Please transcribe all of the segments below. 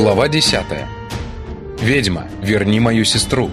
Глава 10. Ведьма, верни мою сестру.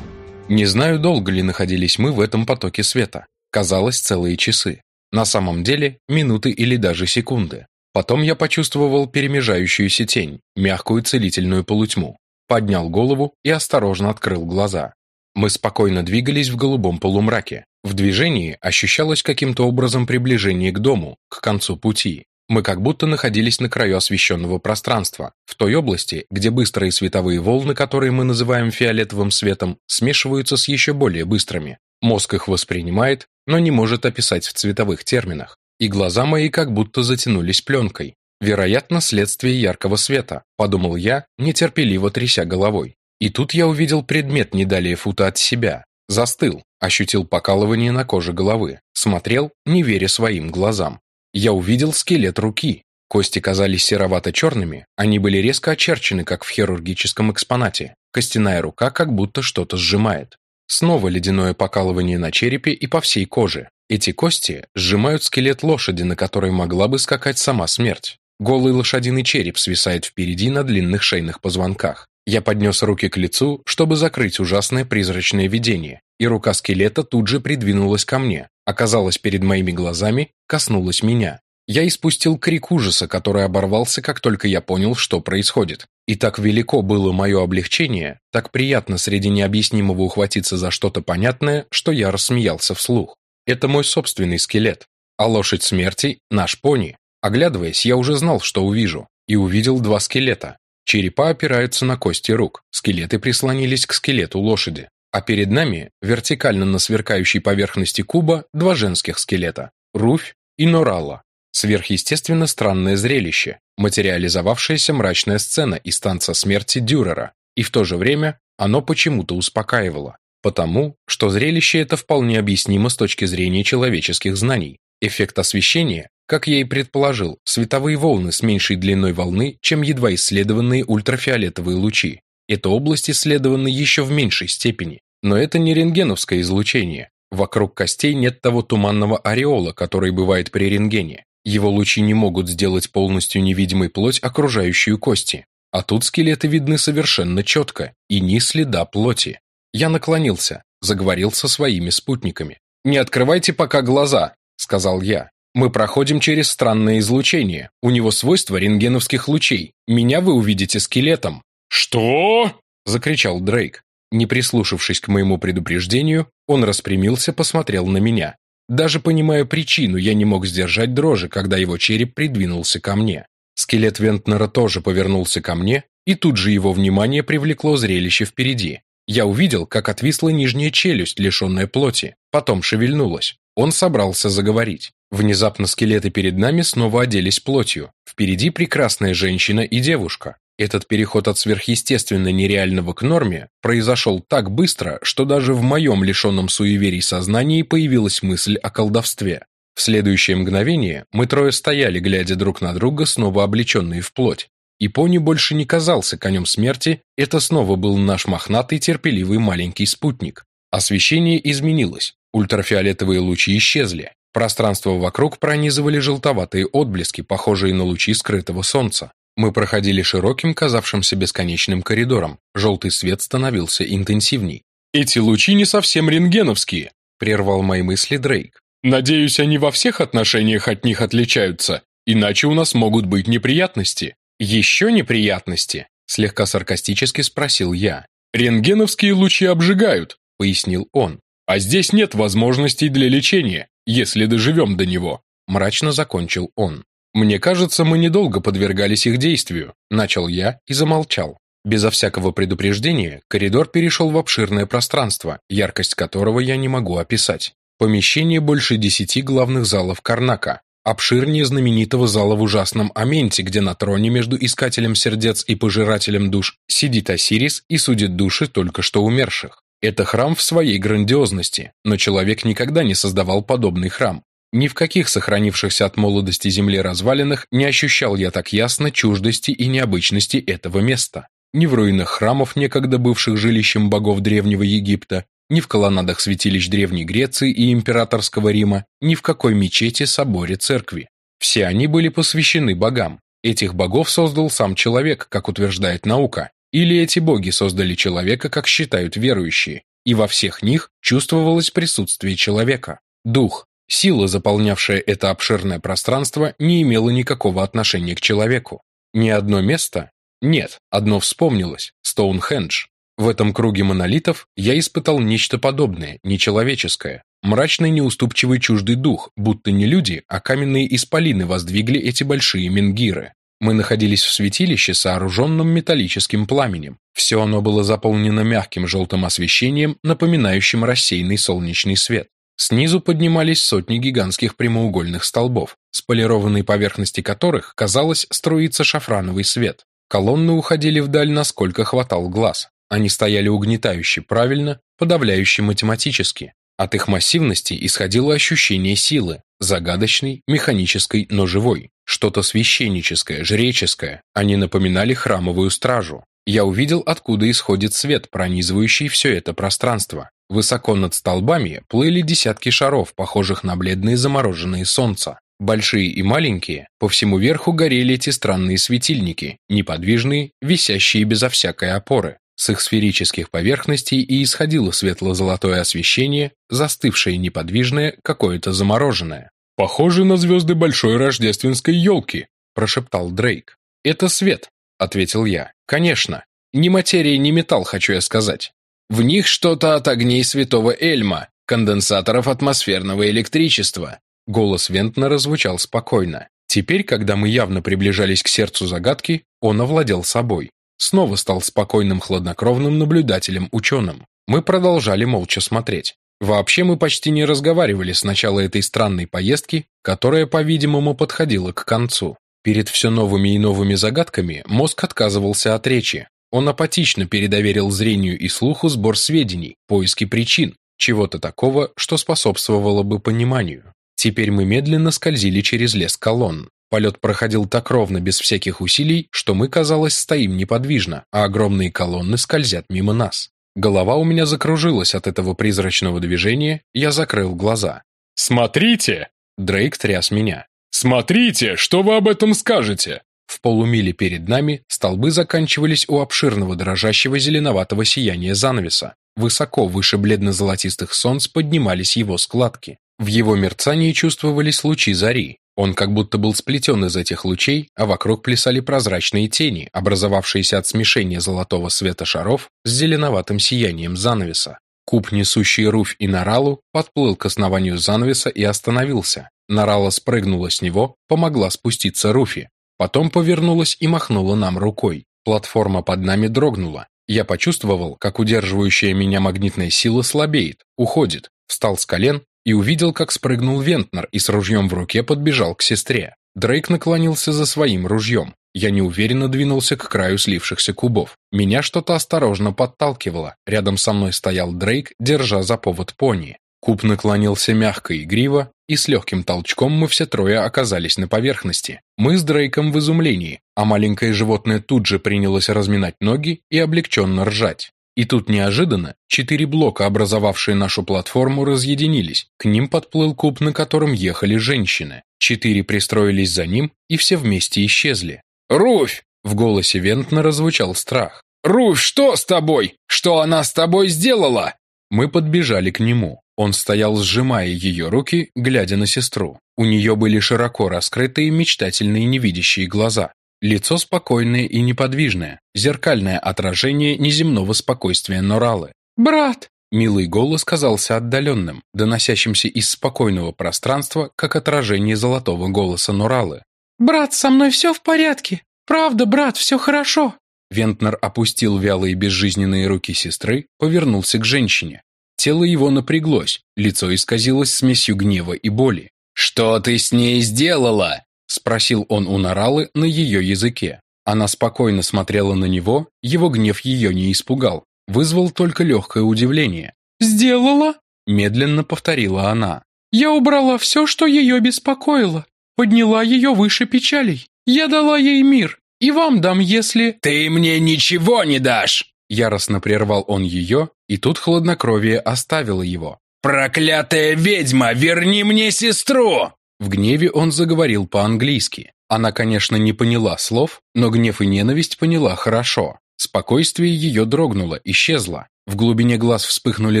Не знаю, долго ли находились мы в этом потоке света. Казалось, целые часы. На самом деле, минуты или даже секунды. Потом я почувствовал перемежающуюся тень, мягкую целительную полутьму. Поднял голову и осторожно открыл глаза. Мы спокойно двигались в голубом полумраке. В движении ощущалось каким-то образом приближение к дому, к концу пути. Мы как будто находились на краю освещенного пространства, в той области, где быстрые световые волны, которые мы называем фиолетовым светом, смешиваются с еще более быстрыми. Мозг их воспринимает, но не может описать в цветовых терминах. И глаза мои как будто затянулись пленкой. Вероятно, следствие яркого света, подумал я, нетерпеливо тряся головой. И тут я увидел предмет не далее фута от себя. Застыл, ощутил покалывание на коже головы, смотрел, не веря своим глазам. Я увидел скелет руки. Кости казались серовато-черными, они были резко очерчены, как в хирургическом экспонате. Костяная рука как будто что-то сжимает. Снова ледяное покалывание на черепе и по всей коже. Эти кости сжимают скелет лошади, на которой могла бы скакать сама смерть. Голый лошадиный череп свисает впереди на длинных шейных позвонках. Я поднес руки к лицу, чтобы закрыть ужасное призрачное видение, и рука скелета тут же придвинулась ко мне, оказалась перед моими глазами, коснулась меня. Я испустил крик ужаса, который оборвался, как только я понял, что происходит. И так велико было мое облегчение, так приятно среди необъяснимого ухватиться за что-то понятное, что я рассмеялся вслух. Это мой собственный скелет, а лошадь смерти – наш пони. Оглядываясь, я уже знал, что увижу, и увидел два скелета, Черепа опираются на кости рук, скелеты прислонились к скелету лошади, а перед нами, вертикально на сверкающей поверхности куба, два женских скелета – Руфь и Норалла. Сверхъестественно странное зрелище, материализовавшаяся мрачная сцена из танца смерти Дюрера, и в то же время оно почему-то успокаивало, потому что зрелище это вполне объяснимо с точки зрения человеческих знаний. Эффект освещения как я и предположил, световые волны с меньшей длиной волны, чем едва исследованные ультрафиолетовые лучи. Эта область исследована еще в меньшей степени. Но это не рентгеновское излучение. Вокруг костей нет того туманного ореола, который бывает при рентгене. Его лучи не могут сделать полностью невидимой плоть, окружающую кости. А тут скелеты видны совершенно четко, и ни следа плоти. Я наклонился, заговорил со своими спутниками. «Не открывайте пока глаза», — сказал я. Мы проходим через странное излучение. У него свойства рентгеновских лучей. Меня вы увидите скелетом». «Что?» – закричал Дрейк. Не прислушавшись к моему предупреждению, он распрямился, посмотрел на меня. Даже понимая причину, я не мог сдержать дрожи, когда его череп придвинулся ко мне. Скелет Вентнера тоже повернулся ко мне, и тут же его внимание привлекло зрелище впереди. Я увидел, как отвисла нижняя челюсть, лишенная плоти, потом шевельнулась. Он собрался заговорить. Внезапно скелеты перед нами снова оделись плотью. Впереди прекрасная женщина и девушка. Этот переход от сверхъестественно нереального к норме произошел так быстро, что даже в моем лишенном суеверий сознании появилась мысль о колдовстве. В следующее мгновение мы трое стояли, глядя друг на друга, снова облеченные в плоть. И пони больше не казался конем смерти, это снова был наш мохнатый терпеливый маленький спутник. Освещение изменилось, ультрафиолетовые лучи исчезли, пространство вокруг пронизывали желтоватые отблески, похожие на лучи скрытого солнца. Мы проходили широким, казавшимся бесконечным коридором, желтый свет становился интенсивней. «Эти лучи не совсем рентгеновские», – прервал мои мысли Дрейк. «Надеюсь, они во всех отношениях от них отличаются, иначе у нас могут быть неприятности». «Еще неприятности?» – слегка саркастически спросил я. «Рентгеновские лучи обжигают, пояснил он. «А здесь нет возможностей для лечения, если доживем до него», – мрачно закончил он. «Мне кажется, мы недолго подвергались их действию», – начал я и замолчал. Безо всякого предупреждения коридор перешел в обширное пространство, яркость которого я не могу описать. Помещение больше десяти главных залов Карнака, обширнее знаменитого зала в ужасном Аменте, где на троне между искателем сердец и пожирателем душ сидит Осирис и судит души только что умерших. Это храм в своей грандиозности, но человек никогда не создавал подобный храм. Ни в каких сохранившихся от молодости земле развалинах не ощущал я так ясно чуждости и необычности этого места. Ни в руинах храмов, некогда бывших жилищем богов Древнего Египта, ни в колоннадах святилищ Древней Греции и Императорского Рима, ни в какой мечети, соборе, церкви. Все они были посвящены богам. Этих богов создал сам человек, как утверждает наука, или эти боги создали человека, как считают верующие, и во всех них чувствовалось присутствие человека. Дух, сила, заполнявшая это обширное пространство, не имела никакого отношения к человеку. Ни одно место? Нет, одно вспомнилось – Стоунхендж. В этом круге монолитов я испытал нечто подобное, нечеловеческое. Мрачный неуступчивый чуждый дух, будто не люди, а каменные исполины воздвигли эти большие менгиры. Мы находились в святилище, сооруженном металлическим пламенем. Все оно было заполнено мягким желтым освещением, напоминающим рассеянный солнечный свет. Снизу поднимались сотни гигантских прямоугольных столбов, с полированной поверхности которых, казалось, струится шафрановый свет. Колонны уходили вдаль, насколько хватал глаз. Они стояли угнетающе правильно, подавляюще математически. От их массивности исходило ощущение силы, загадочной, механической, но живой. Что-то священническое, жреческое. Они напоминали храмовую стражу. Я увидел, откуда исходит свет, пронизывающий все это пространство. Высоко над столбами плыли десятки шаров, похожих на бледные замороженные солнца. Большие и маленькие, по всему верху горели эти странные светильники, неподвижные, висящие безо всякой опоры. С их сферических поверхностей и исходило светло-золотое освещение, застывшее неподвижное, какое-то замороженное. «Похоже на звезды большой рождественской елки», – прошептал Дрейк. «Это свет», – ответил я. «Конечно. Ни материя, ни металл, хочу я сказать. В них что-то от огней святого Эльма, конденсаторов атмосферного электричества». Голос Вентнера звучал спокойно. Теперь, когда мы явно приближались к сердцу загадки, он овладел собой. Снова стал спокойным хладнокровным наблюдателем-ученым. Мы продолжали молча смотреть. Вообще мы почти не разговаривали с начала этой странной поездки, которая, по-видимому, подходила к концу. Перед все новыми и новыми загадками мозг отказывался от речи. Он апатично передоверил зрению и слуху сбор сведений, поиски причин, чего-то такого, что способствовало бы пониманию. Теперь мы медленно скользили через лес колонн. Полет проходил так ровно, без всяких усилий, что мы, казалось, стоим неподвижно, а огромные колонны скользят мимо нас. Голова у меня закружилась от этого призрачного движения, я закрыл глаза. «Смотрите!» Дрейк тряс меня. «Смотрите, что вы об этом скажете?» В полумиле перед нами столбы заканчивались у обширного дрожащего зеленоватого сияния занавеса. Высоко выше бледно-золотистых солнц поднимались его складки. В его мерцании чувствовались лучи зари, он как будто был сплетен из этих лучей, а вокруг плясали прозрачные тени, образовавшиеся от смешения золотого света шаров с зеленоватым сиянием занавеса. Куб, несущий Руфь и Наралу, подплыл к основанию занавеса и остановился. Нарала спрыгнула с него, помогла спуститься Руфи. Потом повернулась и махнула нам рукой. Платформа под нами дрогнула. Я почувствовал, как удерживающая меня магнитная сила слабеет, уходит, встал с колен и увидел, как спрыгнул Вентнер и с ружьем в руке подбежал к сестре. Дрейк наклонился за своим ружьем. Я неуверенно двинулся к краю слившихся кубов. Меня что-то осторожно подталкивало. Рядом со мной стоял Дрейк, держа за повод пони. Куб наклонился мягко и игриво, и с легким толчком мы все трое оказались на поверхности. Мы с Дрейком в изумлении, а маленькое животное тут же принялось разминать ноги и облегченно ржать. И тут неожиданно четыре блока, образовавшие нашу платформу, разъединились. К ним подплыл куб, на котором ехали женщины. Четыре пристроились за ним, и все вместе исчезли. «Руфь!» — в голосе Вентна развучал страх. «Руфь, что с тобой? Что она с тобой сделала?» Мы подбежали к нему. Он стоял, сжимая ее руки, глядя на сестру. У нее были широко раскрытые, мечтательные, невидящие глаза. Лицо спокойное и неподвижное, зеркальное отражение неземного спокойствия Норалы. «Брат!» Милый голос казался отдаленным, доносящимся из спокойного пространства, как отражение золотого голоса Норалы. «Брат, со мной все в порядке! Правда, брат, все хорошо!» Вентнер опустил вялые безжизненные руки сестры, повернулся к женщине. Тело его напряглось, лицо исказилось смесью гнева и боли. «Что ты с ней сделала?» Спросил он у Наралы на ее языке. Она спокойно смотрела на него, его гнев ее не испугал, вызвал только легкое удивление. «Сделала?» – медленно повторила она. «Я убрала все, что ее беспокоило, подняла ее выше печалей. Я дала ей мир, и вам дам, если...» «Ты мне ничего не дашь!» Яростно прервал он ее, и тут хладнокровие оставило его. «Проклятая ведьма, верни мне сестру!» В гневе он заговорил по-английски. Она, конечно, не поняла слов, но гнев и ненависть поняла хорошо. Спокойствие ее дрогнуло, исчезло. В глубине глаз вспыхнули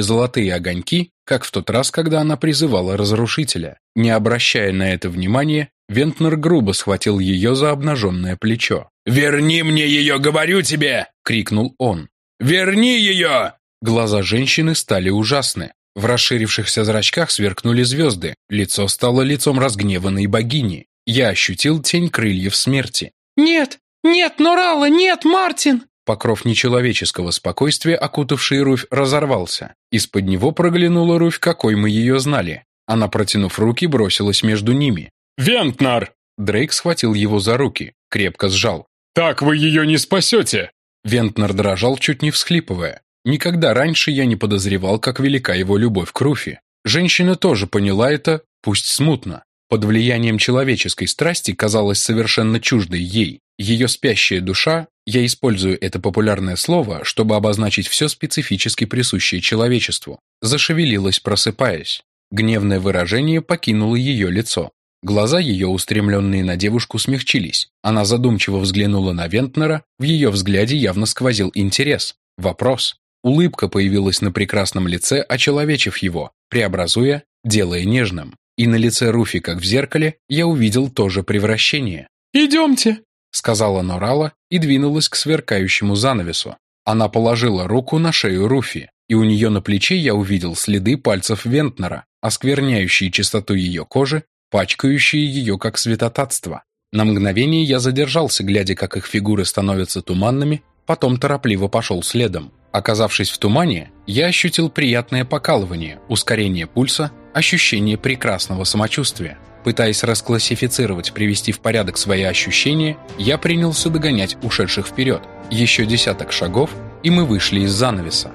золотые огоньки, как в тот раз, когда она призывала разрушителя. Не обращая на это внимания, Вентнер грубо схватил ее за обнаженное плечо. «Верни мне ее, говорю тебе!» — крикнул он. «Верни ее!» Глаза женщины стали ужасны. В расширившихся зрачках сверкнули звезды, лицо стало лицом разгневанной богини. Я ощутил тень крыльев смерти. «Нет! Нет, Норала! Нет, Мартин!» Покров нечеловеческого спокойствия, окутавший Руфь, разорвался. Из-под него проглянула Руфь, какой мы ее знали. Она, протянув руки, бросилась между ними. «Вентнар!» Дрейк схватил его за руки, крепко сжал. «Так вы ее не спасете!» Вентнер дрожал, чуть не всхлипывая. Никогда раньше я не подозревал, как велика его любовь к Руфи. Женщина тоже поняла это, пусть смутно. Под влиянием человеческой страсти казалась совершенно чуждой ей. Ее спящая душа, я использую это популярное слово, чтобы обозначить все специфически присущее человечеству, зашевелилась, просыпаясь. Гневное выражение покинуло ее лицо. Глаза ее, устремленные на девушку, смягчились. Она задумчиво взглянула на Вентнера, в ее взгляде явно сквозил интерес. Вопрос. Улыбка появилась на прекрасном лице, очеловечив его, преобразуя, делая нежным. И на лице Руфи, как в зеркале, я увидел тоже превращение. «Идемте», — сказала Норала и двинулась к сверкающему занавесу. Она положила руку на шею Руфи, и у нее на плече я увидел следы пальцев Вентнера, оскверняющие чистоту ее кожи, пачкающие ее как светотатство. На мгновение я задержался, глядя, как их фигуры становятся туманными, потом торопливо пошел следом. Оказавшись в тумане, я ощутил приятное покалывание, ускорение пульса, ощущение прекрасного самочувствия. Пытаясь расклассифицировать, привести в порядок свои ощущения, я принялся догонять ушедших вперед. Еще десяток шагов, и мы вышли из занавеса.